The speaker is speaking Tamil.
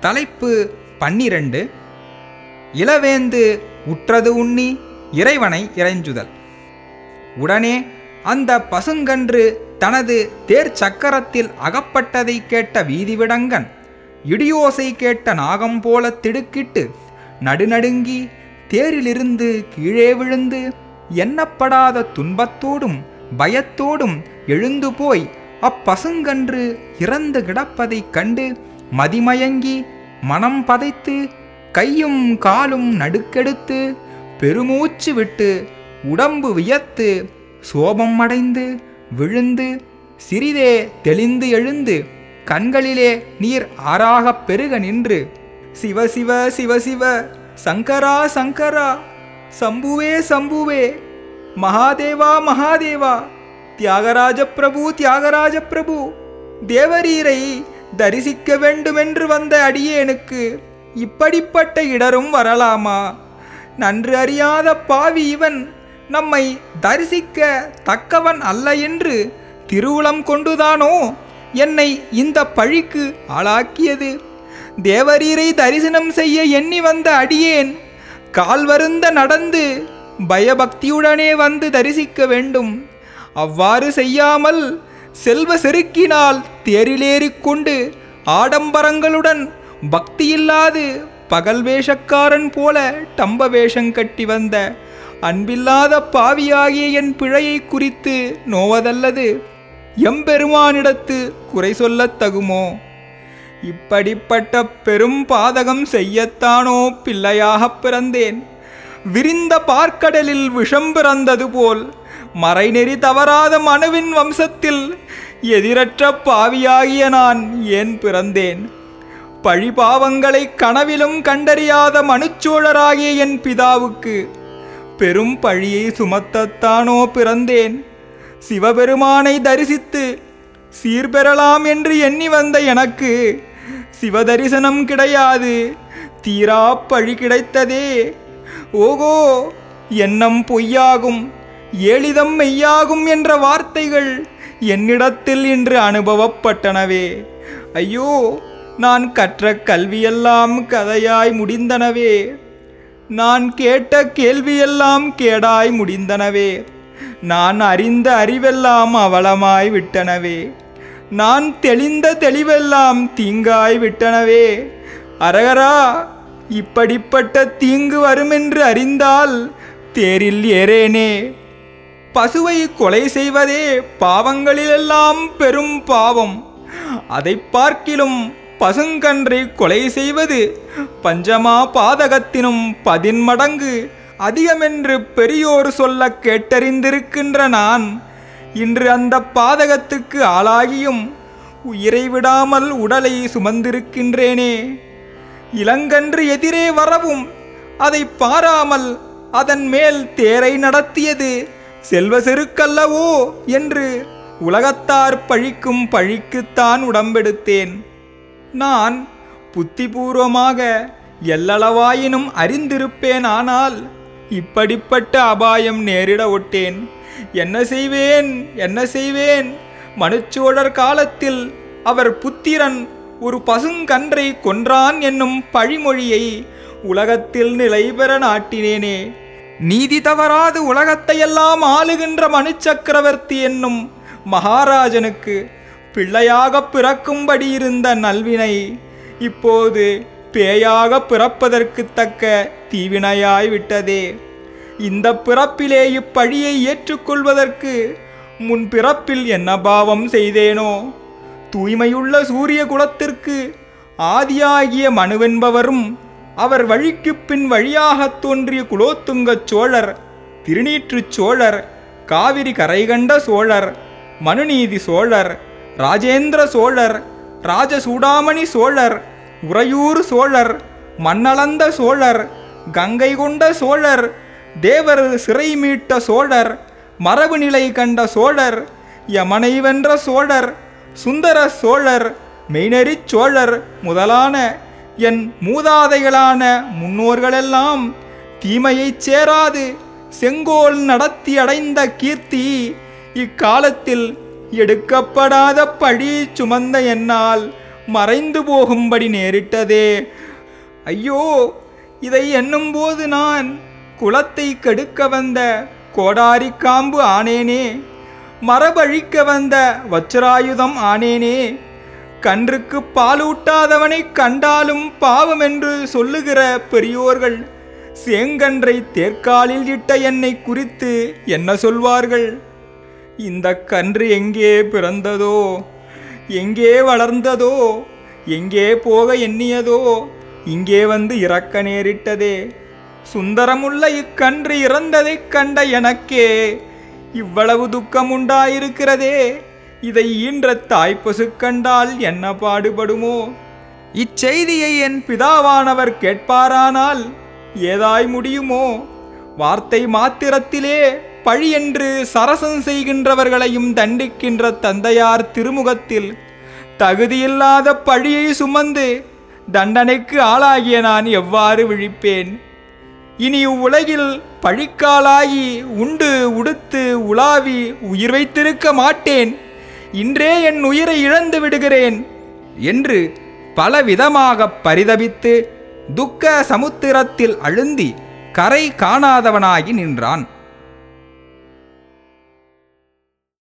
தலைப்பு பன்னிரண்டு இளவேந்து உற்றது உண்ணி இறைவனை இறைஞ்சுதல். உடனே அந்த பசுங்கன்று தனது தேர் சக்கரத்தில் அகப்பட்டதை கேட்ட வீதிவிடங்கன் இடியோசை கேட்ட நாகம் போல திடுக்கிட்டு நடுநடுங்கி தேரிலிருந்து கீழே விழுந்து எண்ணப்படாத துன்பத்தோடும் பயத்தோடும் எழுந்து போய் அப்பசுங்கன்று இறந்து கிடப்பதைக் கண்டு மதிமயங்கி மனம் பதைத்து கையும் காலும் நடுக்கெடுத்து பெருமூச்சு விட்டு உடம்பு வியத்து சோபம் அடைந்து விழுந்து சிறிதே தெளிந்து எழுந்து கண்களிலே நீர் ஆறாகப் பெருக நின்று சிவ சிவ சிவ சிவ சங்கரா சங்கரா சம்புவே சம்புவே மகாதேவா மகாதேவா தியாகராஜ பிரபு தியாகராஜ பிரபு தேவரீரை தரிசிக்க வேண்டுமென்று வந்த அடியேனுக்கு இப்படிப்பட்ட இடரும் வரலாமா? நன்று அறியாத பாவி இவன் நம்மை தரிசிக்க தக்கவன் அல்ல என்று திருவுளம் கொண்டுதானோ? என்னை இந்த பழிக்கு ஆளாக்கியது. தேவரீரை தரிசனம் செய்ய எண்ணி வந்த அடியேன் கால் வருந்த நடந்து பயபக்தியுடனே வந்து தரிசிக்க வேண்டும். அவ்வாறு செய்யாமல் செல்வ செருக்கினால் தேரிலேறிக்கொண்டு ஆடம்பரங்களுடன் பக்தியில்லாது பகல் வேஷக்காரன் போல டம்ப வேஷம் கட்டி வந்த அன்பில்லாத பாவியாகிய என் பிழையை குறித்து நோவதல்லது. எம்பெருமானிடத்து குறை சொல்லத் தகுமோ? இப்படிப்பட்ட பெரும் பாதகம் செய்யத்தானோ பிள்ளையாகப் பிறந்தேன். விரிந்த பார்க்கடலில் விஷம் பிறந்தது போல் மறைநெறி தவறாத மனுவின் வம்சத்தில் எதிரற்ற பாவியாகிய நான் ஏன் பிறந்தேன்? பழிபாவங்களை கனவிலும் கண்டறியாத மனுச்சோழராகிய என் பிதாவுக்கு பெரும் பழியை சுமத்தத்தானோ பிறந்தேன்? சிவபெருமானை தரிசித்து சீர்பெறலாம் என்று எண்ணி வந்த எனக்கு சிவதரிசனம் கிடையாது. தீரா பழி கிடைத்ததே. ஓகோ எண்ணம் பொய்யாகும். எளிதம் மெய்யாகும் என்ற வார்த்தைகள் என்னிடத்தில் இன்று அனுபவப்பட்டனவே. ஐயோ நான் கற்ற கல்வியெல்லாம் கதையாய் முடிந்தனவே. நான் கேட்ட கேள்வியெல்லாம் கேடாய் முடிந்தனவே. நான் அறிந்த அறிவெல்லாம் அவலமாய் விட்டனவே. நான் தெளிந்த தெளிவெல்லாம் தீங்காய் விட்டனவே. அரகரா இப்படிப்பட்ட தீங்கு வருமென்று அறிந்தால் தேரில் ஏறேனே. பசுவை கொலை செய்வதே பாவங்களிலெல்லாம் பெரும் பாவம். அதை பார்க்கிலும் பசுங்கன்றை கொலை செய்வது பஞ்சமா பாதகத்தினும் பதின்மடங்கு அதிகமென்று பெரியோர் சொல்ல கேட்டறிந்திருக்கின்ற நான் இன்று அந்த பாதகத்துக்கு ஆளாகியும் உயிரை விடாமல் உடலை சுமந்திருக்கின்றேனே. இளங்கன்று எதிரே வரவும் அதை பாராமல் அதன் மேல் தேரை நடத்தியது செல்வ செருக்கல்லவோ என்று உலகத்தார் பழிக்கும் பழிக்குத்தான் உடம்பெடுத்தேன். நான் புத்திபூர்வமாக எல்லளவாயினும் அறிந்திருப்பேன் ஆனால் இப்படிப்பட்ட அபாயம் நேரிட ஒட்டேன். என்ன செய்வேன்? என்ன செய்வேன்? மனுச்சோழர் காலத்தில் அவர் புத்திரன் ஒரு பசுங்கன்றை கொன்றான் என்னும் பழிமொழியை உலகத்தில் நிலைபெற நாட்டினேனே. நீதி தவறாது உலகத்தையெல்லாம் ஆளுகின்ற மனு சக்கரவர்த்தி என்னும் மகாராஜனுக்கு பிள்ளையாக பிறக்கும்படி இருந்த நல்வினை இப்போது பேயாக பிறப்பதற்கு தக்க தீவினையாய் விட்டதே. இந்த பிறப்பிலே இப்பழியை ஏற்றுக்கொள்வதற்கு முன் பிறப்பில் என்ன பாவம் செய்தேனோ? தூய்மையுள்ள சூரிய குலத்திற்கு ஆதியாகிய மனுவென்பவரும் அவர் வழிக்குப் பின் வழியாகத் தோன்றிய குலோத்துங்கச் சோழர் திருநீற்றுச் சோழர் காவிரி கரைகண்ட சோழர் மனுநீதி சோழர் ராஜேந்திர சோழர் ராஜசூடாமணி சோழர் உறையூர் சோழர் மண்ணளந்த சோழர் கங்கை கொண்ட சோழர் தேவர் சிறை மீட்ட சோழர் மரபு நிலை கண்ட சோழர் யமனை வென்ற சோழர் சுந்தர சோழர் மெய்நெறிச் சோழர் முதலான என் மூதாதைகளான முன்னோர்களெல்லாம் தீமையைச் சேராது செங்கோல் நடத்தி அடைந்த கீர்த்தி இக்காலத்தில் எடுக்கப்படாத பழி சுமந்த என்னால் மறைந்து போகும்படி நேரிட்டதே. ஐயோ இதை எண்ணும்போது நான் குலத்தை கெடுக்க வந்த கோடாரி காம்பு ஆனேனே மரபழிக்க வந்த வச்சிராயுதம் ஆனேனே கன்றுக்கு பாலூட்டாதவனை கண்டாலும் பாவம் என்று சொல்லுகிற பெரியோர்கள் சேங்கன்றை தேர்க்காலில் இட்ட என்னை குறித்து என்ன சொல்வார்கள்? இந்த கன்று எங்கே பிறந்ததோ எங்கே வளர்ந்ததோ எங்கே போக எண்ணியதோ இங்கே வந்து இறக்க நேரிட்டதே. சுந்தரமுள்ள இக்கன்று இறந்ததைக் கண்ட எனக்கே இவ்வளவு துக்கம் உண்டாயிருக்கிறதே இதை ஈன்ற தாய்ப்பசு கண்டால் என்ன பாடுபடுமோ? இச்செய்தியை என் பிதாவானவர் கேட்பாரானால் ஏதாய் முடியுமோ? வார்த்தை மாத்திரத்திலே பழி என்று சரசம் செய்கின்றவர்களையும் தண்டிக்கின்ற தந்தையார் திருமுகத்தில் தகுதியில்லாத பழியை சுமந்து தண்டனைக்கு ஆளாகிய நான் எவ்வாறு விழிப்பேன்? இனி இவ்வுலகில் பழிக்காலாகி உண்டு உடுத்து உலாவி உயிர் வைத்திருக்க மாட்டேன். இன்றே என் உயிரை இழந்து விடுகிறேன் என்று பலவிதமாக பரிதபித்து துக்க சமுத்திரத்தில் அழுந்தி கரை காணாதவனாகி நின்றான்.